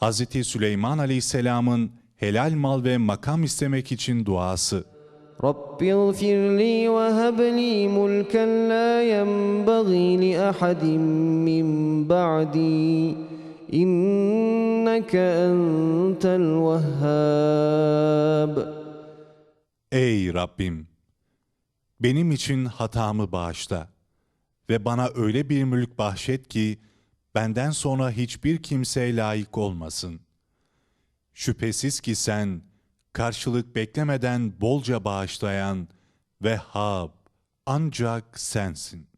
Hz. Süleyman Aleyhisselam'ın helal mal ve makam istemek için duası. Rabbil firli ve hebli mulken la yenbaghi li ahadin min ba'di inneke entel vehhab. Ey Rabbim! Benim için hatamı bağışla ve bana öyle bir mülk bahşet ki, benden sonra hiçbir kimseye layık olmasın. Şüphesiz ki sen karşılık beklemeden bolca bağışlayan Vehhab ancak sensin.